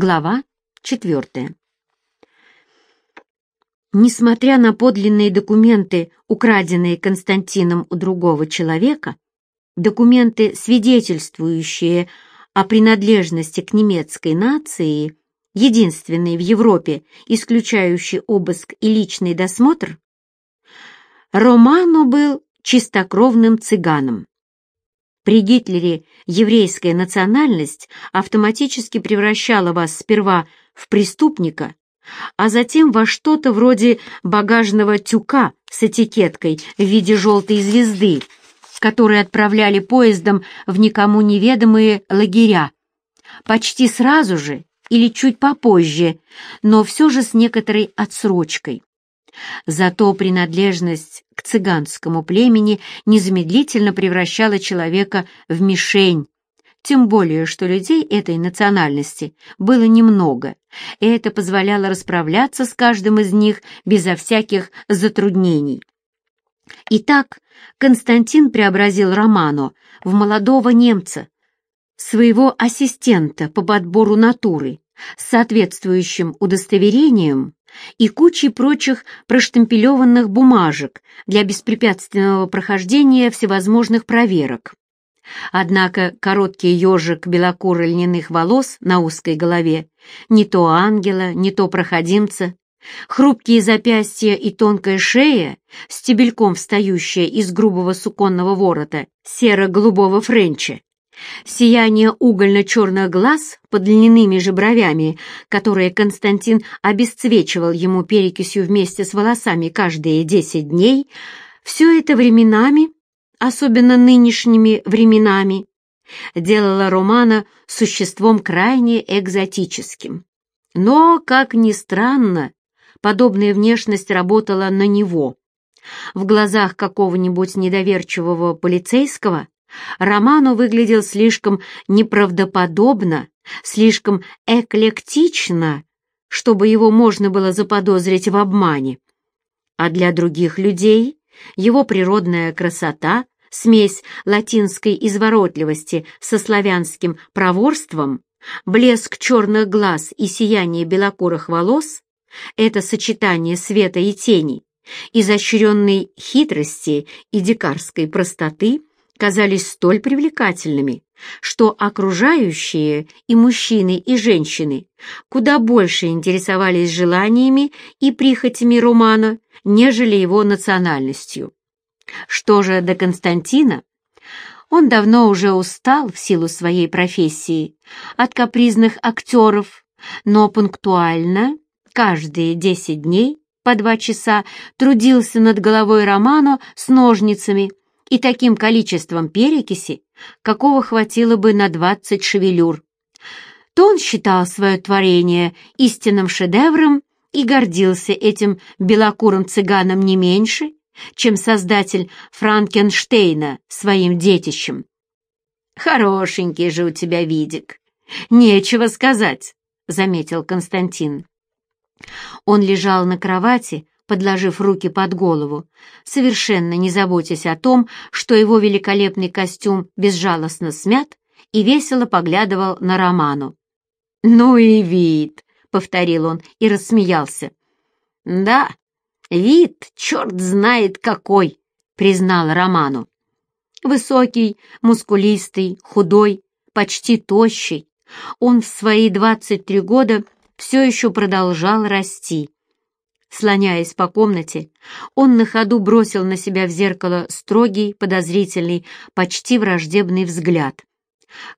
Глава четвертая. Несмотря на подлинные документы, украденные Константином у другого человека, документы, свидетельствующие о принадлежности к немецкой нации, единственной в Европе, исключающей обыск и личный досмотр, Романо был чистокровным цыганом. При Гитлере еврейская национальность автоматически превращала вас сперва в преступника, а затем во что-то вроде багажного тюка с этикеткой в виде желтой звезды, которые отправляли поездом в никому неведомые лагеря. Почти сразу же или чуть попозже, но все же с некоторой отсрочкой. Зато принадлежность к цыганскому племени незамедлительно превращала человека в мишень, тем более, что людей этой национальности было немного, и это позволяло расправляться с каждым из них безо всяких затруднений. Итак, Константин преобразил Романо в молодого немца, своего ассистента по подбору натуры, с соответствующим удостоверением и кучей прочих проштемпелеванных бумажек для беспрепятственного прохождения всевозможных проверок. Однако короткий ежик белокурых льняных волос на узкой голове не то ангела, не то проходимца, хрупкие запястья и тонкая шея, стебельком встающая из грубого суконного ворота серо-голубого френча, Сияние угольно-черных глаз под длинными же бровями, которые Константин обесцвечивал ему перекисью вместе с волосами каждые десять дней, все это временами особенно нынешними временами, делала Романа существом крайне экзотическим. Но, как ни странно, подобная внешность работала на него. В глазах какого-нибудь недоверчивого полицейского Роману выглядел слишком неправдоподобно, слишком эклектично, чтобы его можно было заподозрить в обмане. А для других людей его природная красота, смесь латинской изворотливости со славянским проворством, блеск черных глаз и сияние белокурых волос — это сочетание света и тени, изощренной хитрости и дикарской простоты казались столь привлекательными, что окружающие и мужчины, и женщины куда больше интересовались желаниями и прихотями Романа, нежели его национальностью. Что же до Константина? Он давно уже устал в силу своей профессии от капризных актеров, но пунктуально каждые десять дней по два часа трудился над головой Романо с ножницами и таким количеством перекиси, какого хватило бы на двадцать шевелюр. То он считал свое творение истинным шедевром и гордился этим белокурым цыганом не меньше, чем создатель Франкенштейна своим детищем. «Хорошенький же у тебя видик. Нечего сказать», — заметил Константин. Он лежал на кровати, подложив руки под голову, совершенно не заботясь о том, что его великолепный костюм безжалостно смят и весело поглядывал на Роману. «Ну и вид!» — повторил он и рассмеялся. «Да, вид, черт знает какой!» — признал Роману. Высокий, мускулистый, худой, почти тощий, он в свои двадцать три года все еще продолжал расти. Слоняясь по комнате, он на ходу бросил на себя в зеркало строгий, подозрительный, почти враждебный взгляд.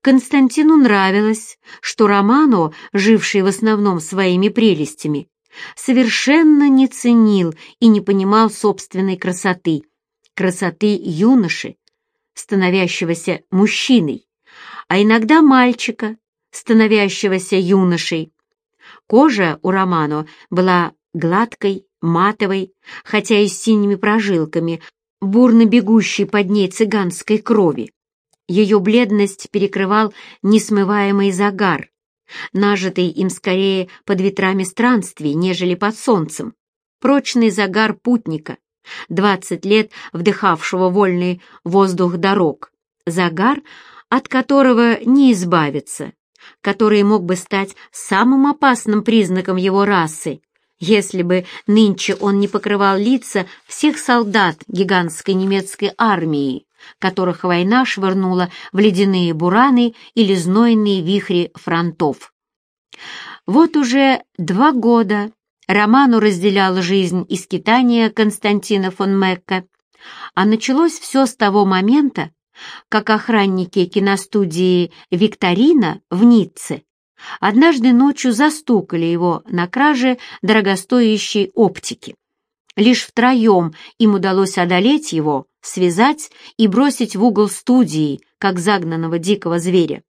Константину нравилось, что Романо, живший в основном своими прелестями, совершенно не ценил и не понимал собственной красоты, красоты юноши, становящегося мужчиной, а иногда мальчика, становящегося юношей. Кожа у Романо была гладкой, матовой, хотя и с синими прожилками, бурно бегущей под ней цыганской крови. Ее бледность перекрывал несмываемый загар, нажитый им скорее под ветрами странствий, нежели под солнцем. Прочный загар путника, двадцать лет вдыхавшего вольный воздух дорог. Загар, от которого не избавиться, который мог бы стать самым опасным признаком его расы, если бы нынче он не покрывал лица всех солдат гигантской немецкой армии, которых война швырнула в ледяные бураны или знойные вихри фронтов. Вот уже два года Роману разделял жизнь и скитания Константина фон Мекка, а началось все с того момента, как охранники киностудии «Викторина» в Ницце однажды ночью застукали его на краже дорогостоящей оптики. Лишь втроем им удалось одолеть его, связать и бросить в угол студии, как загнанного дикого зверя.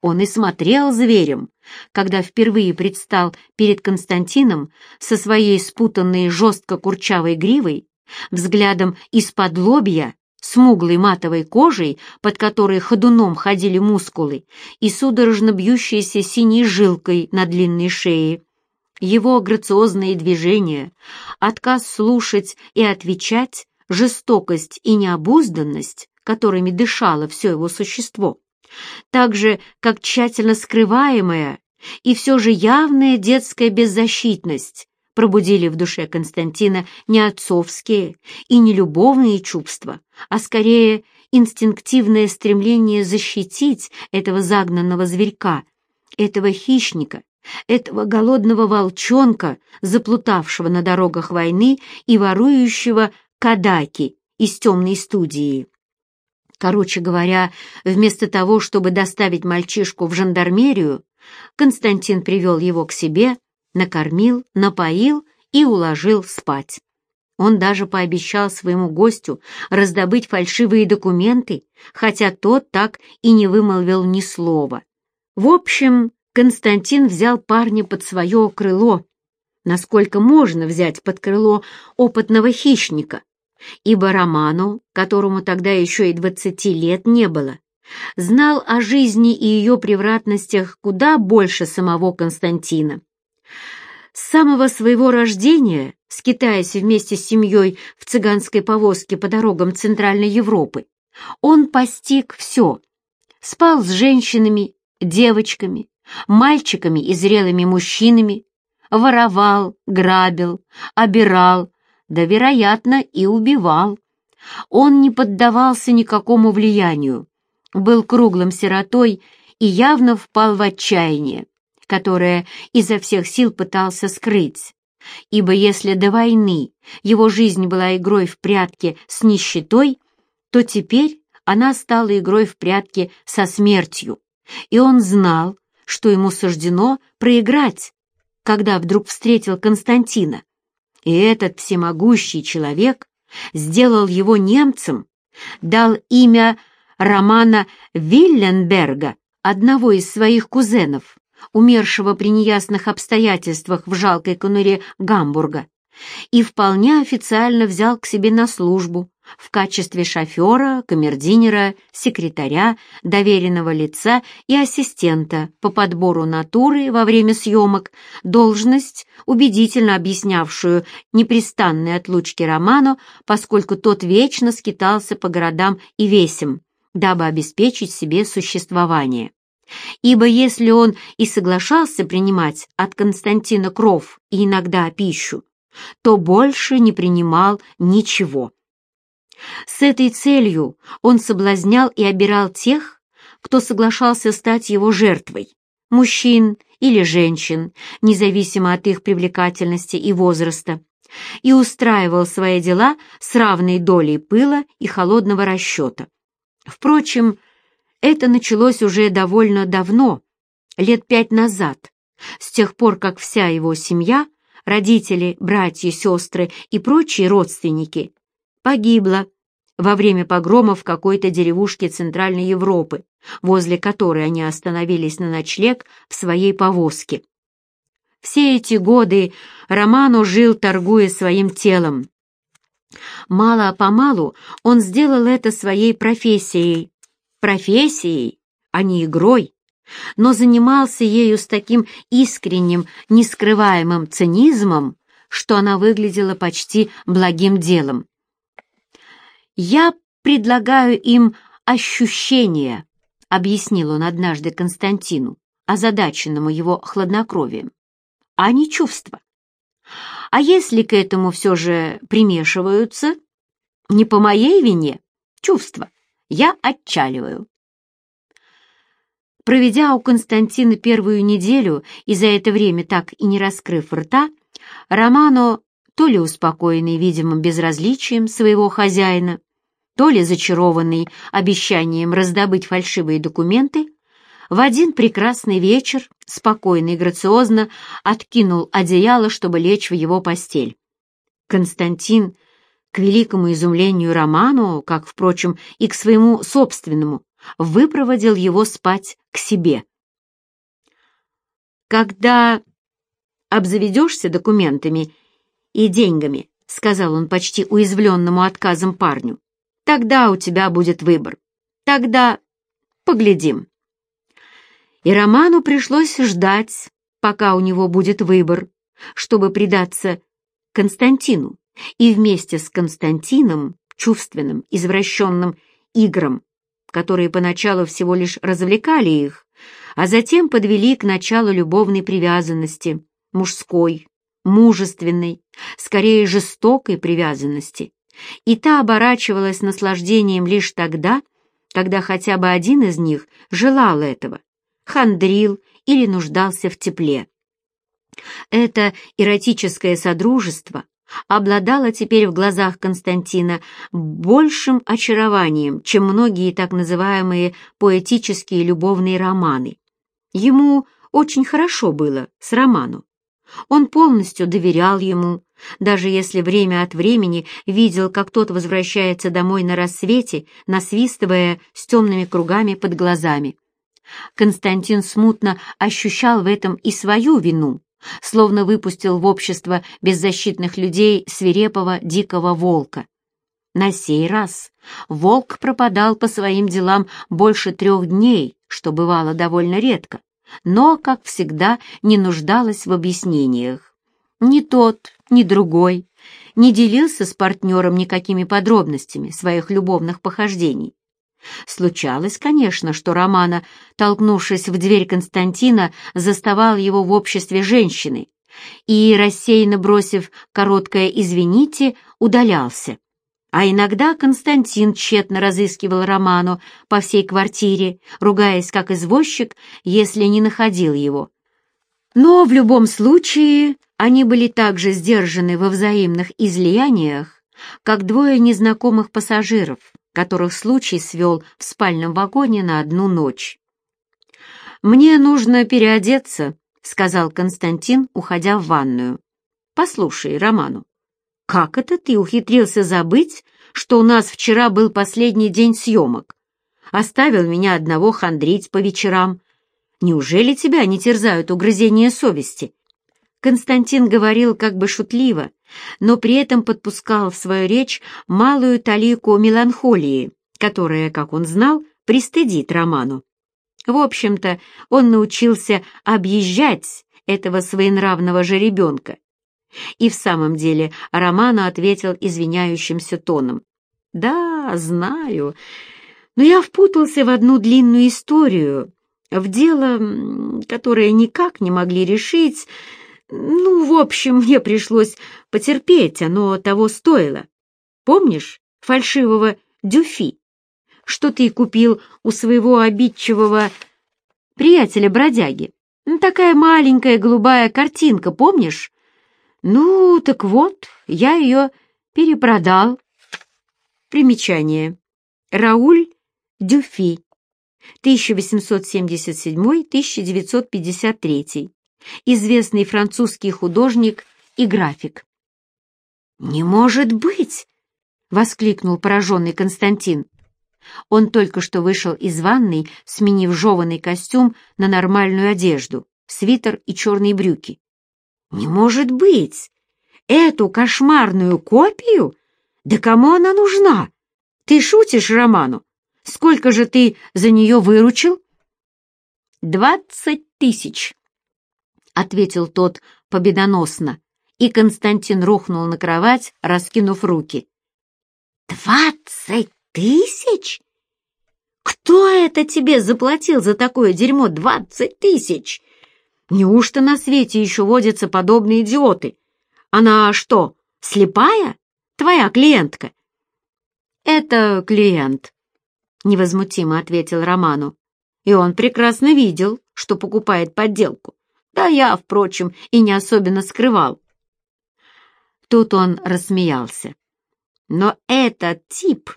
Он и смотрел зверем, когда впервые предстал перед Константином со своей спутанной жестко курчавой гривой, взглядом из-под лобья смуглой матовой кожей, под которой ходуном ходили мускулы, и судорожно бьющейся синей жилкой на длинной шее. Его грациозные движения, отказ слушать и отвечать, жестокость и необузданность, которыми дышало все его существо, так же, как тщательно скрываемая и все же явная детская беззащитность, пробудили в душе Константина не отцовские и не любовные чувства, а скорее инстинктивное стремление защитить этого загнанного зверька, этого хищника, этого голодного волчонка, заплутавшего на дорогах войны и ворующего кадаки из темной студии. Короче говоря, вместо того, чтобы доставить мальчишку в жандармерию, Константин привел его к себе, накормил, напоил и уложил спать. Он даже пообещал своему гостю раздобыть фальшивые документы, хотя тот так и не вымолвил ни слова. В общем, Константин взял парня под свое крыло, насколько можно взять под крыло опытного хищника, ибо Роману, которому тогда еще и двадцати лет не было, знал о жизни и ее превратностях куда больше самого Константина. С самого своего рождения, скитаясь вместе с семьей в цыганской повозке по дорогам Центральной Европы, он постиг все. Спал с женщинами, девочками, мальчиками и зрелыми мужчинами, воровал, грабил, обирал, да, вероятно, и убивал. Он не поддавался никакому влиянию, был круглым сиротой и явно впал в отчаяние которое изо всех сил пытался скрыть. Ибо если до войны его жизнь была игрой в прятки с нищетой, то теперь она стала игрой в прятки со смертью, и он знал, что ему суждено проиграть, когда вдруг встретил Константина. И этот всемогущий человек сделал его немцем, дал имя Романа Вилленберга, одного из своих кузенов, умершего при неясных обстоятельствах в жалкой конуре Гамбурга, и вполне официально взял к себе на службу в качестве шофера, камердинера, секретаря, доверенного лица и ассистента по подбору натуры во время съемок, должность, убедительно объяснявшую непрестанные отлучки Роману, поскольку тот вечно скитался по городам и весям, дабы обеспечить себе существование ибо если он и соглашался принимать от Константина кров и иногда пищу, то больше не принимал ничего. С этой целью он соблазнял и обирал тех, кто соглашался стать его жертвой, мужчин или женщин, независимо от их привлекательности и возраста, и устраивал свои дела с равной долей пыла и холодного расчета. Впрочем, это началось уже довольно давно, лет пять назад, с тех пор, как вся его семья, родители, братья, сестры и прочие родственники, погибла во время погрома в какой-то деревушке Центральной Европы, возле которой они остановились на ночлег в своей повозке. Все эти годы Романо жил, торгуя своим телом. Мало-помалу он сделал это своей профессией, профессией, а не игрой, но занимался ею с таким искренним, нескрываемым цинизмом, что она выглядела почти благим делом. «Я предлагаю им ощущения», — объяснил он однажды Константину, озадаченному его хладнокровием, а не чувства. А если к этому все же примешиваются, не по моей вине, чувства, я отчаливаю. Проведя у Константина первую неделю и за это время так и не раскрыв рта, Романо, то ли успокоенный видимым безразличием своего хозяина, то ли зачарованный обещанием раздобыть фальшивые документы, в один прекрасный вечер спокойно и грациозно откинул одеяло, чтобы лечь в его постель. Константин, к великому изумлению Роману, как, впрочем, и к своему собственному, выпроводил его спать к себе. «Когда обзаведешься документами и деньгами», — сказал он почти уязвленному отказом парню, — «тогда у тебя будет выбор. Тогда поглядим». И Роману пришлось ждать, пока у него будет выбор, чтобы предаться Константину и вместе с Константином, чувственным, извращенным играм, которые поначалу всего лишь развлекали их, а затем подвели к началу любовной привязанности, мужской, мужественной, скорее жестокой привязанности. И та оборачивалась наслаждением лишь тогда, когда хотя бы один из них желал этого, хандрил или нуждался в тепле. Это эротическое содружество обладало теперь в глазах Константина большим очарованием, чем многие так называемые поэтические любовные романы. Ему очень хорошо было с Роману. Он полностью доверял ему, даже если время от времени видел, как тот возвращается домой на рассвете, насвистывая с темными кругами под глазами. Константин смутно ощущал в этом и свою вину, словно выпустил в общество беззащитных людей свирепого дикого волка. На сей раз волк пропадал по своим делам больше трех дней, что бывало довольно редко, но, как всегда, не нуждалась в объяснениях. Ни тот, ни другой не делился с партнером никакими подробностями своих любовных похождений. Случалось, конечно, что Романа, толкнувшись в дверь Константина, заставал его в обществе женщины и, рассеянно бросив короткое «извините», удалялся. А иногда Константин тщетно разыскивал Роману по всей квартире, ругаясь как извозчик, если не находил его. Но в любом случае они были так же сдержаны во взаимных излияниях, как двое незнакомых пассажиров, которых случай свел в спальном вагоне на одну ночь. «Мне нужно переодеться», — сказал Константин, уходя в ванную. «Послушай, Роману, как это ты ухитрился забыть, что у нас вчера был последний день съемок? Оставил меня одного хандрить по вечерам. Неужели тебя не терзают угрызения совести?» Константин говорил как бы шутливо, но при этом подпускал в свою речь малую талику меланхолии, которая, как он знал, пристыдит Роману. В общем-то, он научился объезжать этого своенравного жеребенка. И в самом деле Роману ответил извиняющимся тоном. «Да, знаю, но я впутался в одну длинную историю, в дело, которое никак не могли решить, ну, в общем, мне пришлось потерпеть, оно того стоило. Помнишь фальшивого Дюфи, что ты купил у своего обидчивого приятеля-бродяги? Такая маленькая голубая картинка, помнишь? Ну, так вот, я ее перепродал. Примечание. Рауль Дюфи, 1877-1953 известный французский художник и график. «Не может быть!» — воскликнул пораженный Константин. Он только что вышел из ванной, сменив жеванный костюм на нормальную одежду, свитер и черные брюки. «Не может быть! Эту кошмарную копию? Да кому она нужна? Ты шутишь, Роману? Сколько же ты за нее выручил?» «Двадцать тысяч!» — ответил тот победоносно, и Константин рухнул на кровать, раскинув руки. «Двадцать тысяч? Кто это тебе заплатил за такое дерьмо двадцать тысяч? Неужто на свете еще водятся подобные идиоты? Она что, слепая? Твоя клиентка?» «Это клиент», — невозмутимо ответил Роману. «И он прекрасно видел, что покупает подделку. Да я, впрочем, и не особенно скрывал». Тут он рассмеялся. «Но этот тип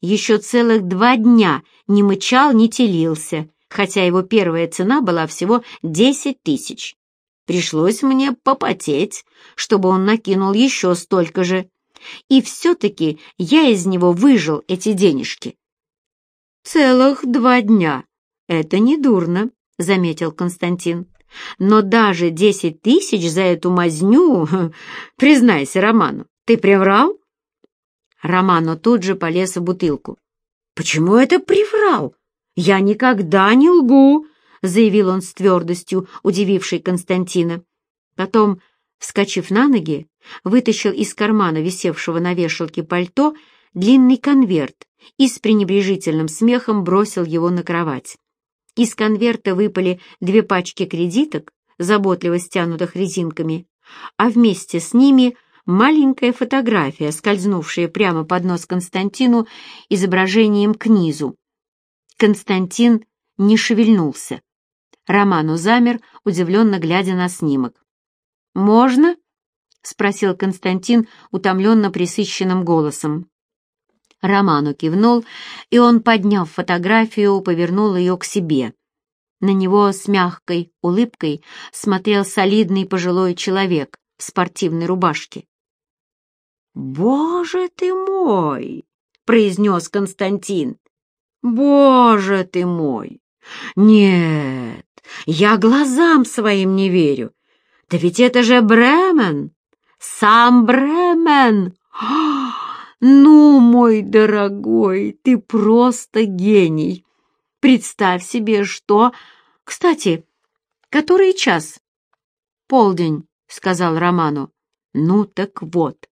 еще целых два дня не мычал, не телился, хотя его первая цена была всего десять тысяч. Пришлось мне попотеть, чтобы он накинул еще столько же. И все-таки я из него выжил эти денежки. «Целых два дня. Это не дурно», — заметил Константин. «Но даже десять тысяч за эту мазню... Признайся, Роману, ты приврал?» Романо тут же полез в бутылку. «Почему это приврал? Я никогда не лгу!» — заявил он с твердостью, удививший Константина. Потом, вскочив на ноги, вытащил из кармана висевшего на вешалке пальто длинный конверт и с пренебрежительным смехом бросил его на кровать. Из конверта выпали две пачки кредиток, заботливо стянутых резинками, а вместе с ними — маленькая фотография, скользнувшая прямо под нос Константину изображением к низу. Константин не шевельнулся. Роману замер, удивленно глядя на снимок. «Можно?» — спросил Константин утомленно присыщенным голосом. Роману кивнул, и он, подняв фотографию, повернул ее к себе. На него с мягкой улыбкой смотрел солидный пожилой человек в спортивной рубашке. «Боже ты мой!» — произнес Константин. «Боже ты мой! Нет, я глазам своим не верю. Да ведь это же Бремен! Сам Бремен! Ну, мой дорогой, ты просто гений! Представь себе, что... Кстати, который час?» «Полдень», — сказал Роману. «Ну так вот,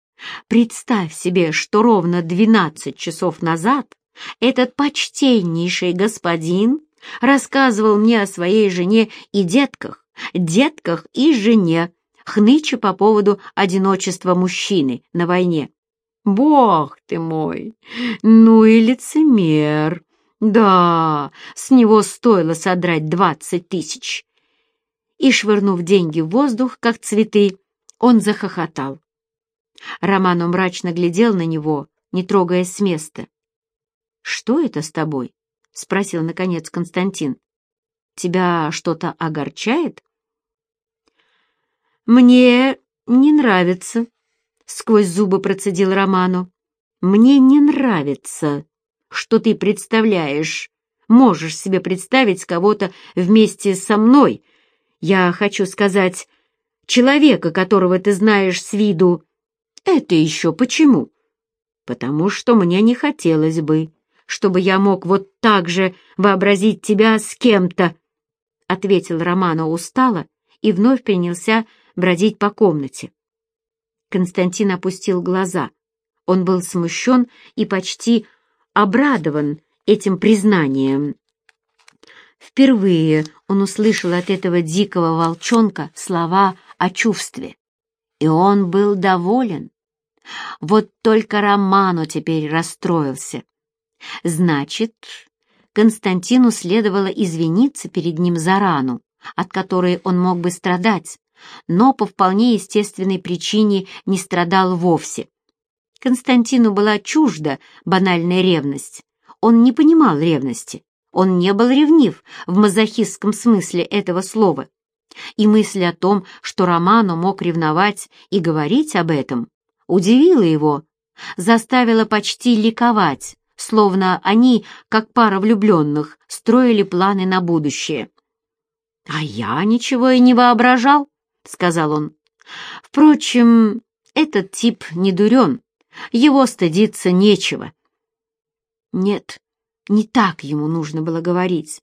Представь себе, что ровно двенадцать часов назад этот почтеннейший господин рассказывал мне о своей жене и детках, детках и жене, хныча по поводу одиночества мужчины на войне. Бог ты мой! Ну и лицемер! Да, с него стоило содрать двадцать тысяч. И, швырнув деньги в воздух, как цветы, он захохотал. Романо мрачно глядел на него, не трогаясь с места. «Что это с тобой?» — спросил, наконец, Константин. «Тебя что-то огорчает?» «Мне не нравится», — сквозь зубы процедил Роману. «Мне не нравится, что ты представляешь, можешь себе представить кого-то вместе со мной. Я хочу сказать, человека, которого ты знаешь с виду, это еще почему? Потому что мне не хотелось бы, чтобы я мог вот так же вообразить тебя с кем-то, — ответил Романо устало и вновь принялся бродить по комнате. Константин опустил глаза. Он был смущен и почти обрадован этим признанием. Впервые он услышал от этого дикого волчонка слова о чувстве, и он был доволен. Вот только Роману теперь расстроился. Значит, Константину следовало извиниться перед ним за рану, от которой он мог бы страдать, но по вполне естественной причине не страдал вовсе. Константину была чужда банальная ревность. Он не понимал ревности. Он не был ревнив в мазохистском смысле этого слова. И мысль о том, что Роману мог ревновать и говорить об этом, удивило его, заставило почти ликовать, словно они, как пара влюбленных, строили планы на будущее. «А я ничего и не воображал», — сказал он. «Впрочем, этот тип не дурен, его стыдиться нечего». Нет, не так ему нужно было говорить.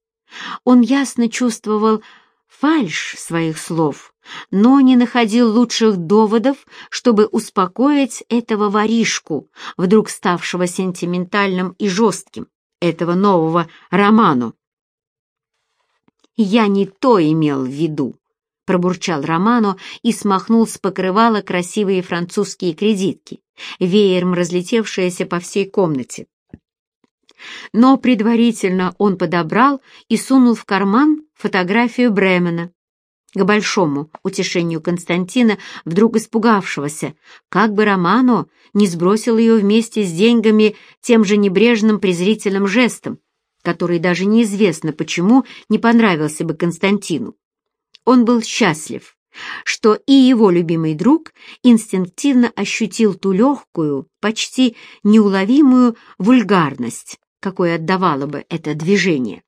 Он ясно чувствовал фальшь своих слов, но не находил лучших доводов, чтобы успокоить этого воришку, вдруг ставшего сентиментальным и жестким, этого нового роману. «Я не то имел в виду», — пробурчал Романо и смахнул с покрывала красивые французские кредитки, веером разлетевшиеся по всей комнате. Но предварительно он подобрал и сунул в карман фотографию Бремена, к большому утешению Константина, вдруг испугавшегося, как бы Романо не сбросил ее вместе с деньгами тем же небрежным презрительным жестом, который даже неизвестно почему не понравился бы Константину. Он был счастлив, что и его любимый друг инстинктивно ощутил ту легкую, почти неуловимую вульгарность, какой отдавало бы это движение.